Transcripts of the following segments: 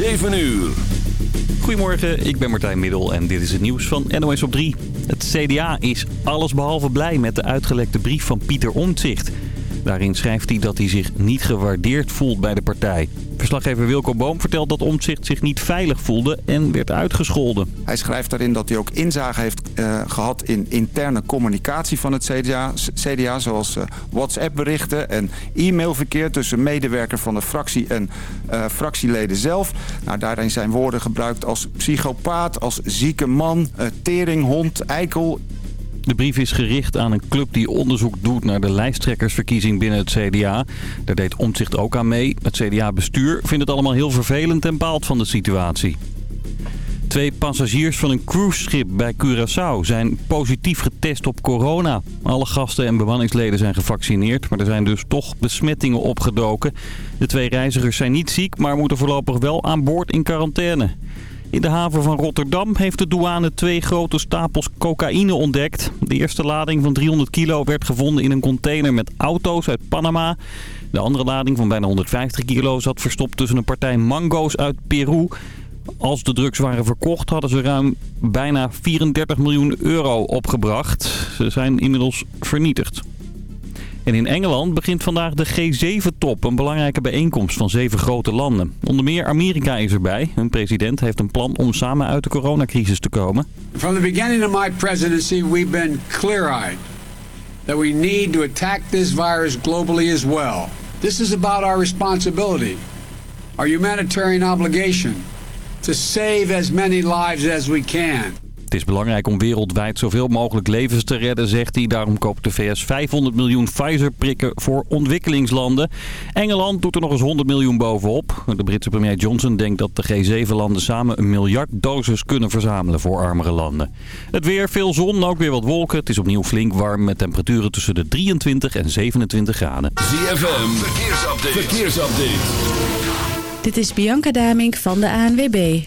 7 uur. Goedemorgen, ik ben Martijn Middel en dit is het nieuws van NOS op 3. Het CDA is allesbehalve blij met de uitgelekte brief van Pieter Omtzigt. Daarin schrijft hij dat hij zich niet gewaardeerd voelt bij de partij. Verslaggever Wilco Boom vertelt dat Omtzigt zich niet veilig voelde en werd uitgescholden. Hij schrijft daarin dat hij ook inzage heeft uh, gehad in interne communicatie van het CDA. CDA zoals uh, WhatsApp-berichten en e-mailverkeer tussen medewerkers van de fractie en uh, fractieleden zelf. Nou, daarin zijn woorden gebruikt als psychopaat, als zieke man, teringhond, eikel, de brief is gericht aan een club die onderzoek doet naar de lijsttrekkersverkiezing binnen het CDA. Daar deed Omtzigt ook aan mee. Het CDA-bestuur vindt het allemaal heel vervelend en baalt van de situatie. Twee passagiers van een cruiseschip bij Curaçao zijn positief getest op corona. Alle gasten en bemanningsleden zijn gevaccineerd, maar er zijn dus toch besmettingen opgedoken. De twee reizigers zijn niet ziek, maar moeten voorlopig wel aan boord in quarantaine. In de haven van Rotterdam heeft de douane twee grote stapels cocaïne ontdekt. De eerste lading van 300 kilo werd gevonden in een container met auto's uit Panama. De andere lading van bijna 150 kilo zat verstopt tussen een partij mango's uit Peru. Als de drugs waren verkocht hadden ze ruim bijna 34 miljoen euro opgebracht. Ze zijn inmiddels vernietigd. En in Engeland begint vandaag de G7-top, een belangrijke bijeenkomst van zeven grote landen. Onder meer Amerika is erbij. Hun president heeft een plan om samen uit de coronacrisis te komen. From the beginning of my presidency we've been clear-eyed that we need to attack this virus globally as well. This is about our responsibility, our humanitarian obligation to save as many lives as we can. Het is belangrijk om wereldwijd zoveel mogelijk levens te redden, zegt hij. Daarom koopt de VS 500 miljoen Pfizer-prikken voor ontwikkelingslanden. Engeland doet er nog eens 100 miljoen bovenop. De Britse premier Johnson denkt dat de G7-landen samen een miljard doses kunnen verzamelen voor armere landen. Het weer, veel zon, ook weer wat wolken. Het is opnieuw flink warm met temperaturen tussen de 23 en 27 graden. ZFM, verkeersupdate. verkeersupdate. Dit is Bianca Damink van de ANWB.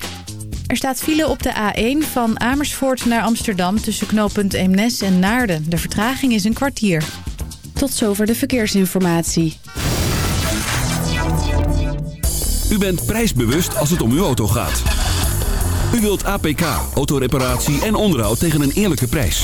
Er staat file op de A1 van Amersfoort naar Amsterdam tussen knooppunt Eemnes en Naarden. De vertraging is een kwartier. Tot zover de verkeersinformatie. U bent prijsbewust als het om uw auto gaat. U wilt APK, autoreparatie en onderhoud tegen een eerlijke prijs.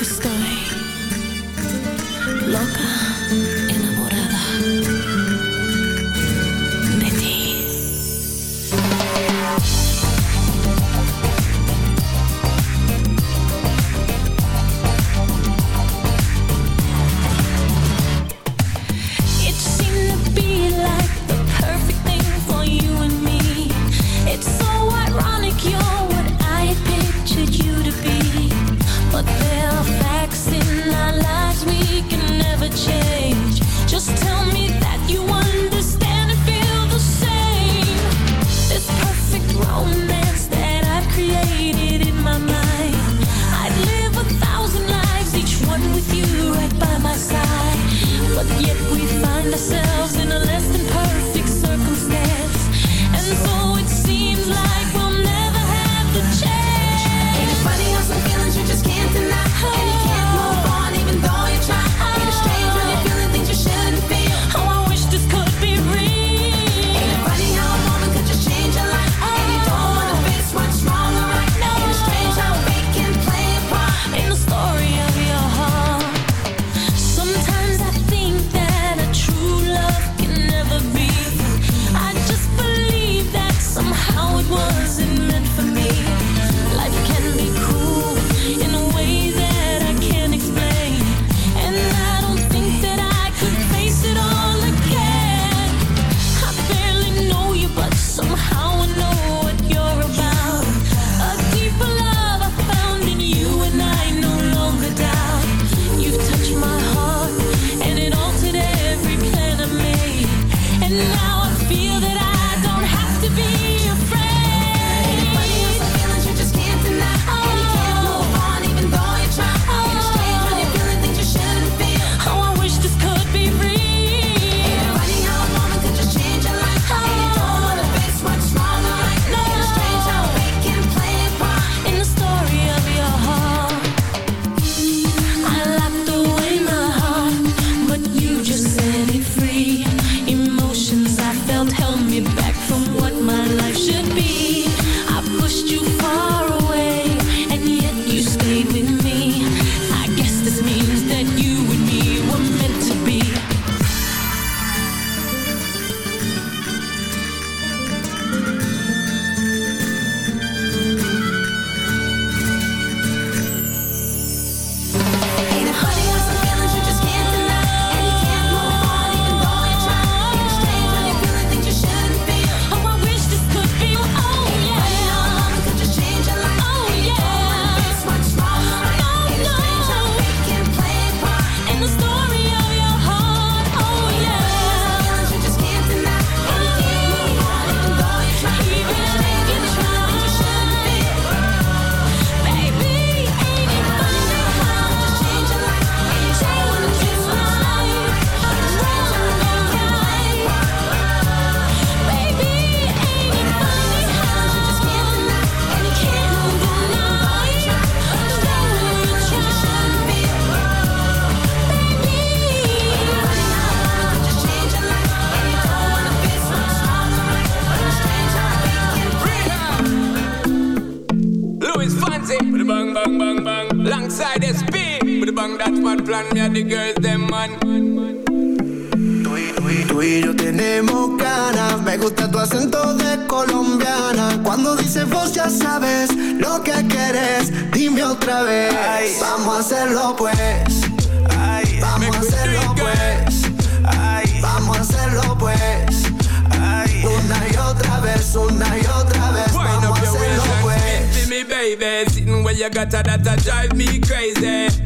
Estoy loca, y yo tenemos ganas. Me gusta tu acento de colombiana. Cuando dices vos ya sabes lo que quieres, Dime otra vez. Vamos a hacerlo pues. Vamos a hacerlo pues. Ay. Vamos pues. a hacerlo pues. Una y otra vez, una y otra vez. Vamos a hacerlo pues. Baby, sitting where you got that drive me crazy.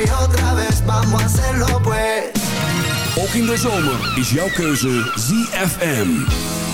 y otra vez, vamos a hacerlo pues. Ook in de zomer is jouw keuze ZFM.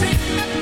dancing.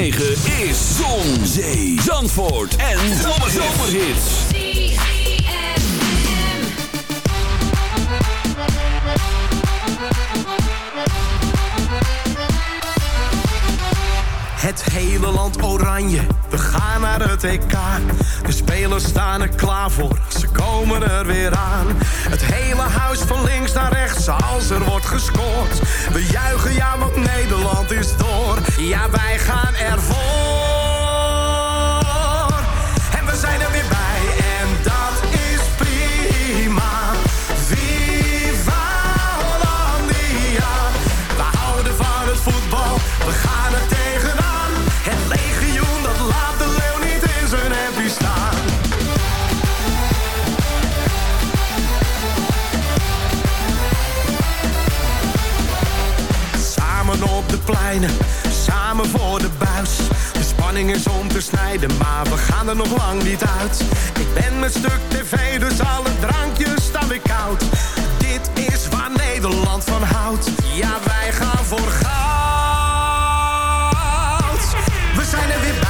9. op de pleinen, samen voor de buis. De spanning is om te snijden, maar we gaan er nog lang niet uit. Ik ben met stuk tv, dus alle drankjes staan weer koud. Dit is waar Nederland van houdt, ja wij gaan voor goud. We zijn er weer bij.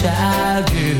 child you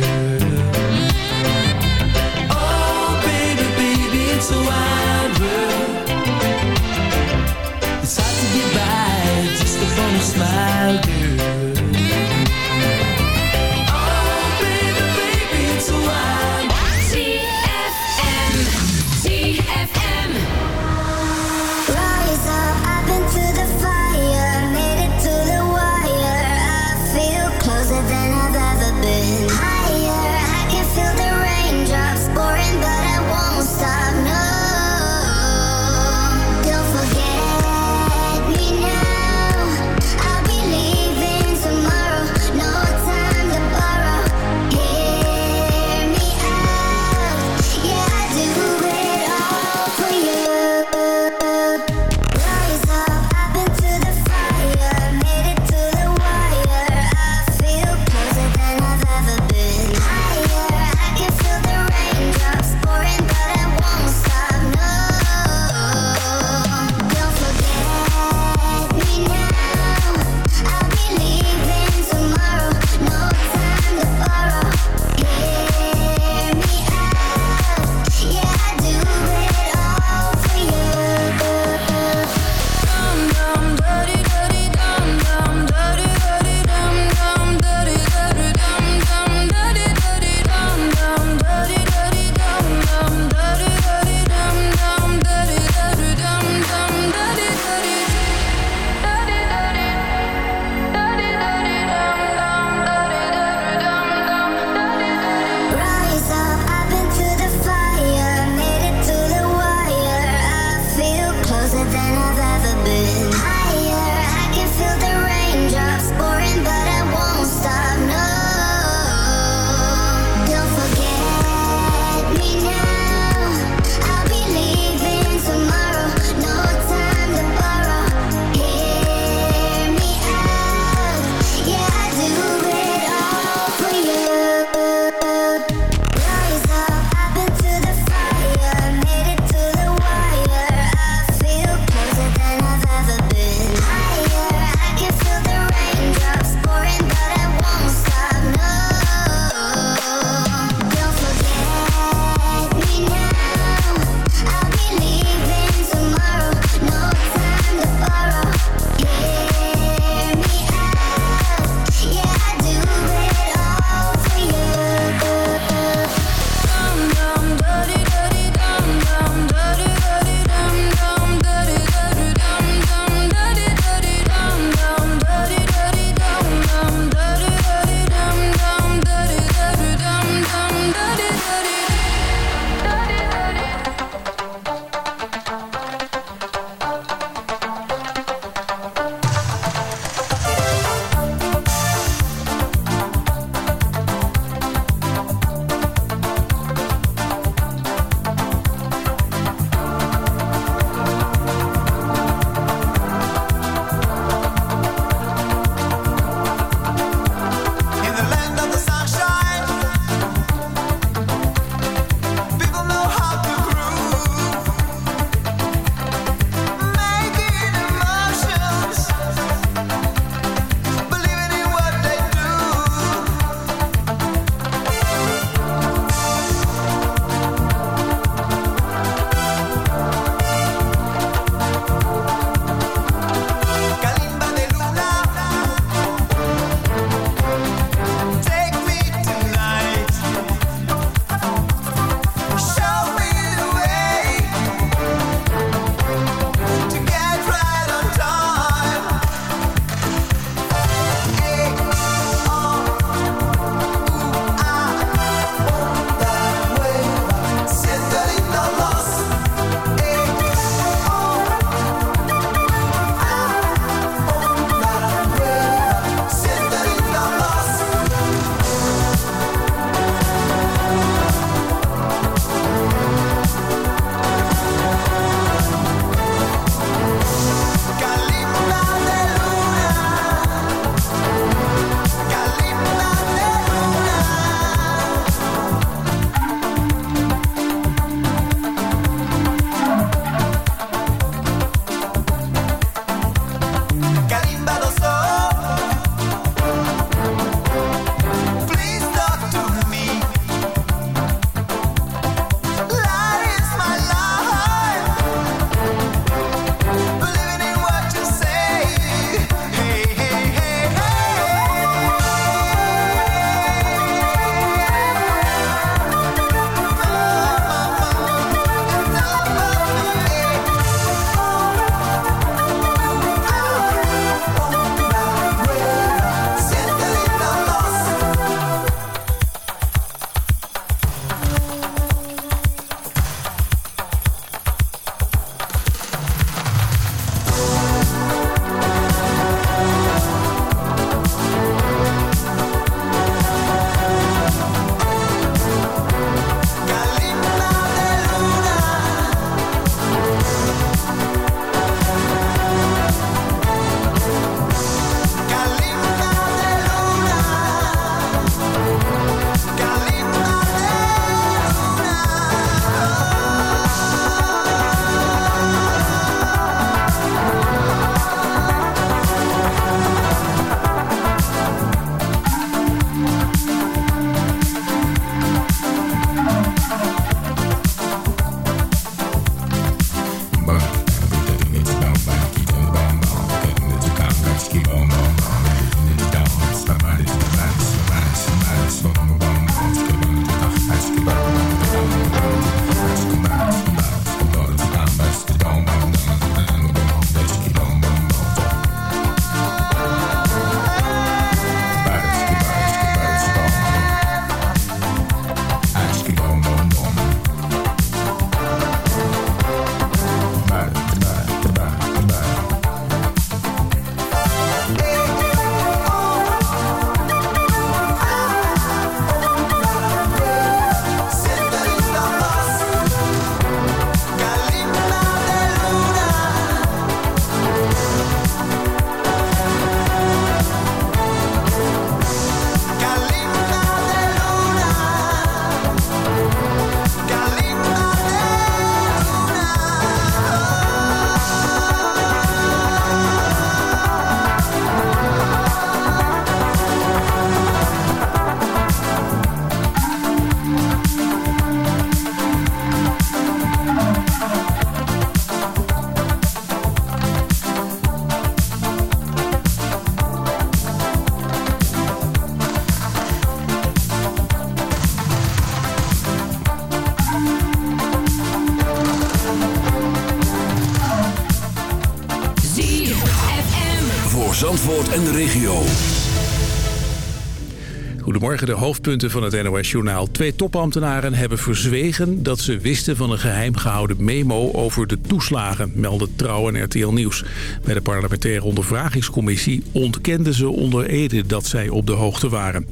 Goedemorgen, de hoofdpunten van het NOS-journaal. Twee topambtenaren hebben verzwegen dat ze wisten van een geheim gehouden memo over de toeslagen, melden Trouw en RTL Nieuws. Bij de parlementaire ondervragingscommissie ontkenden ze onder Ede dat zij op de hoogte waren.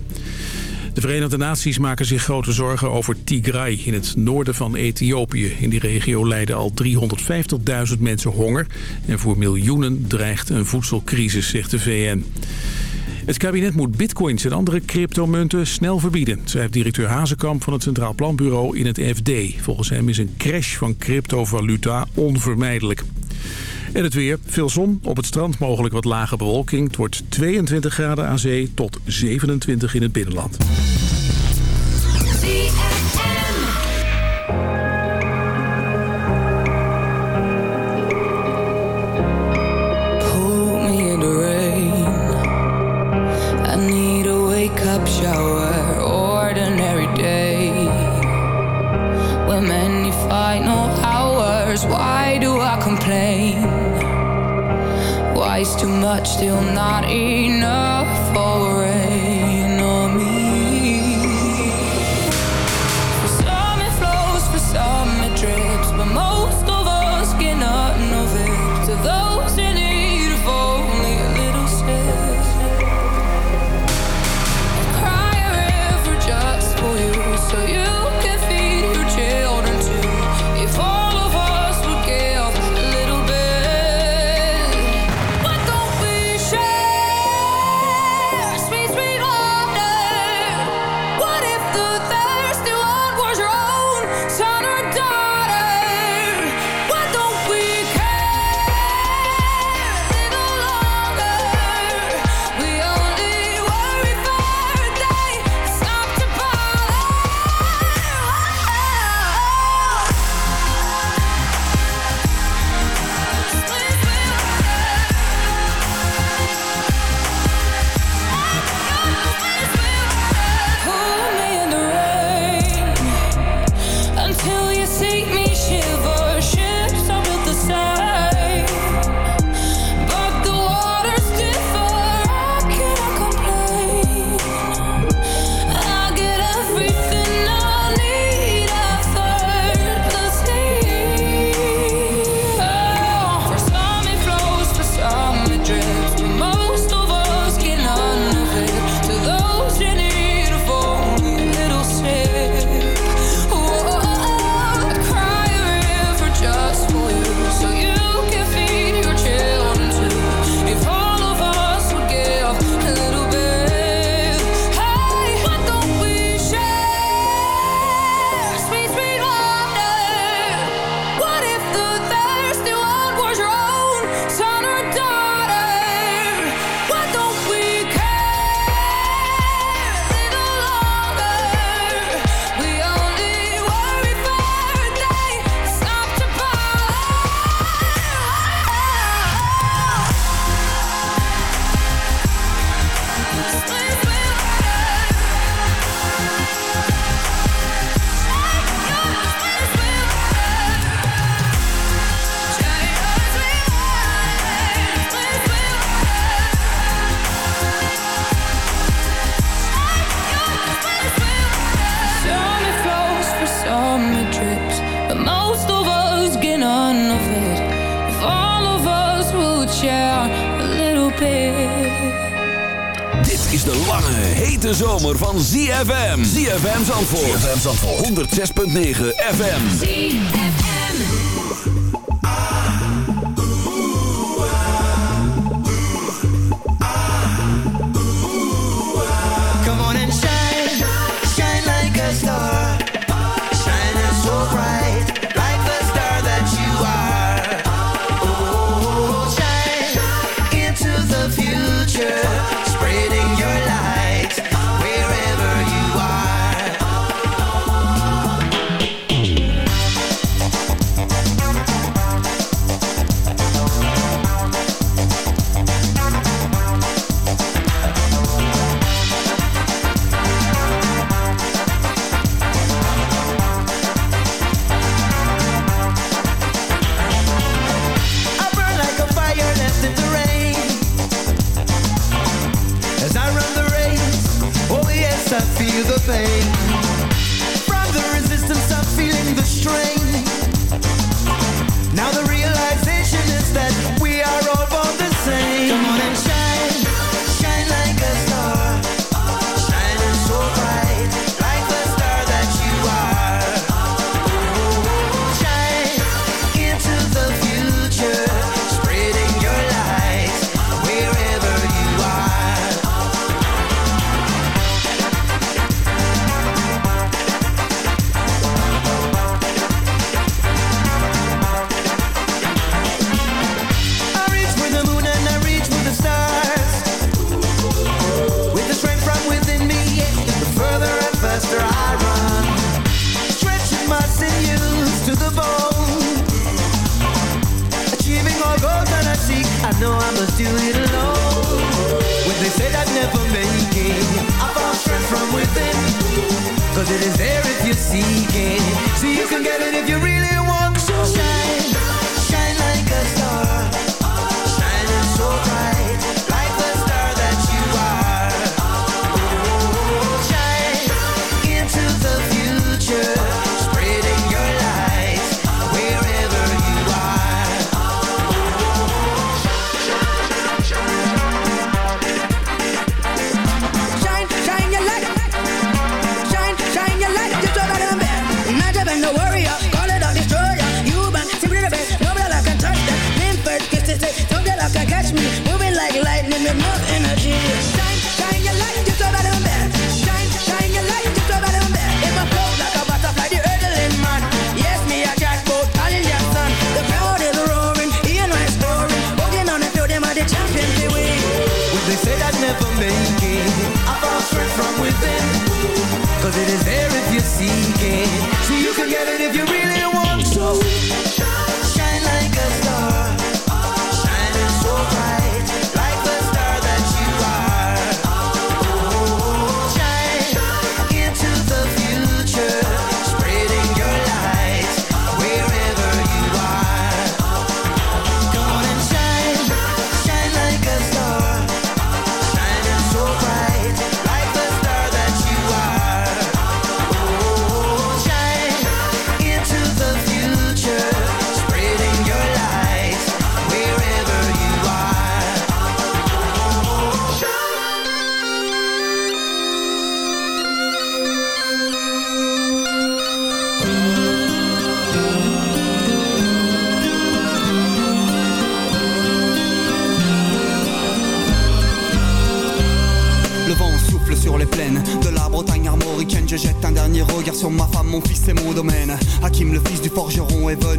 De Verenigde Naties maken zich grote zorgen over Tigray in het noorden van Ethiopië. In die regio lijden al 350.000 mensen honger en voor miljoenen dreigt een voedselcrisis, zegt de VN. Het kabinet moet bitcoins en andere cryptomunten snel verbieden, zei directeur Hazekamp van het Centraal Planbureau in het FD. Volgens hem is een crash van cryptovaluta onvermijdelijk. En het weer, veel zon, op het strand mogelijk wat lage bewolking. Het wordt 22 graden aan zee tot 27 in het binnenland. twice too much, still not enough. .9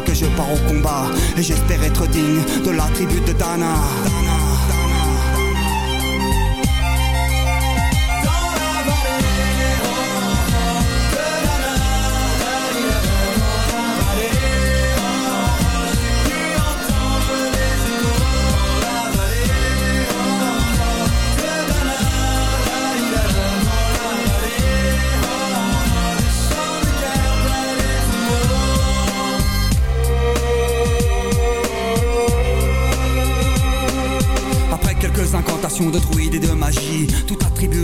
que je pars au combat et j'espère être digne de la tribu de Dana. Après de druide et de magie. Tout attribut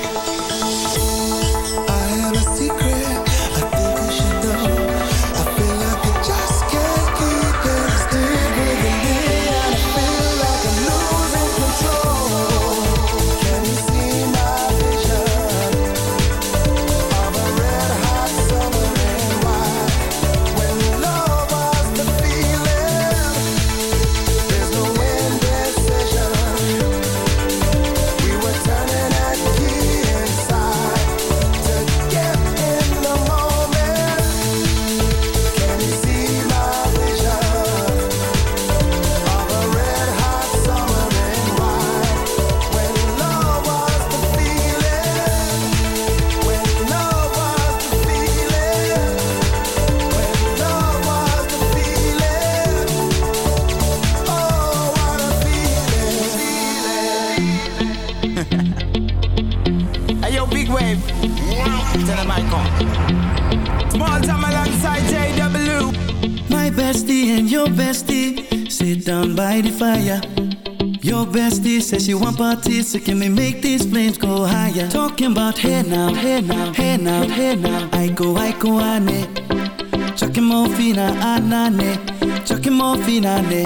So can we make these flames go higher? Talking about hey now, hey now, hey now, hey now. I go, I go, ane. Chucking more fina, ah, anane. Ah, Chucking more fina, ne.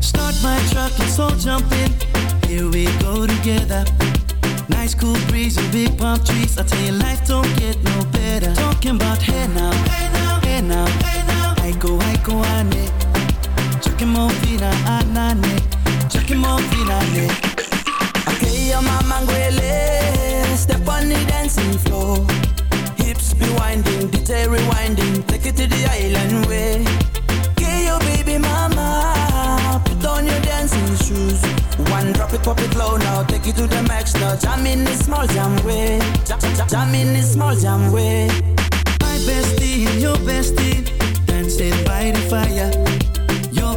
Start my truck, let's all jump in. Here we go together. Nice cool breeze and big palm trees. I tell you, life don't get no better. Talking about hey now, hey now, hey now, hey now. I go, I go, ane. Chucking more fina, anane. Ah, Chucking more fina, ne. Okay, your mama ngwele Step on the dancing floor Hips be winding, detail rewinding Take it to the island way Okay, your baby mama Put on your dancing shoes One drop it, pop it low now Take it to the max now Jam in the small jam way Jam, jam, jam in the small jam way My bestie and your bestie dancing by the fire.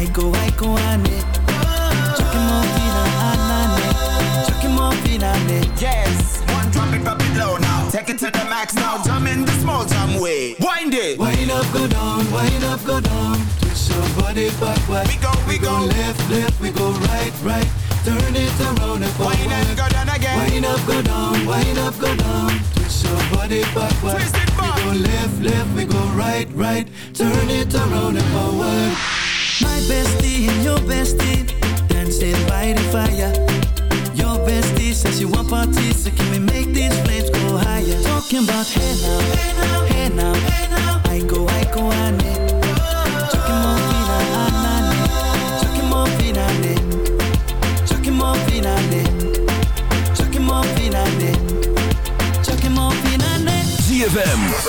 I go, I go, ane. Chucking more fina, anane. Chucking more fina, ne. Yes, one drop it, drop it low now Take it to the max now, jump in the small jam way Wind it Wind up, go down, wind up, go down. Twist your body backward. We go, we go left, left, we go right, right. Turn it around and forward. Wind and go down again Wind up, go down, wind up, go down. Twist your body backward. Twist it back. We go left, left, we go right, right. Turn it around and forward. My bestie and your bestie dancing by the fire. Your bestie says you want parties, so can we make these flames go higher? Talking about hey now, hey now,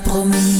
Promis.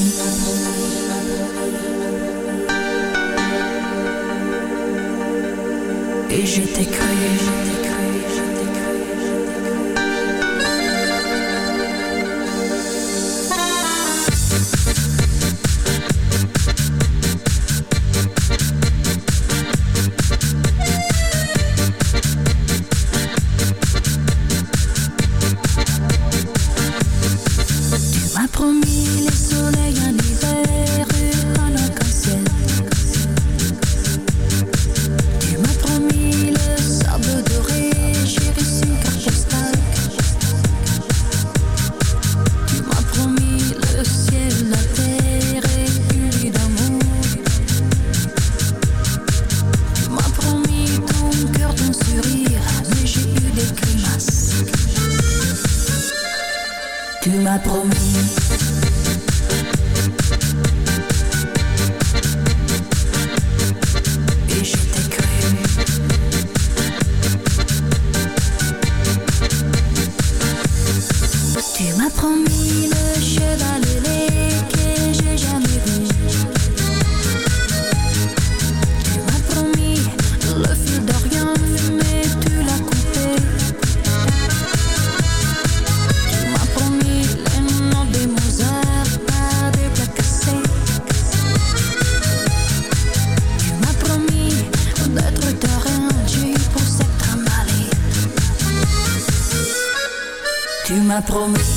Promis.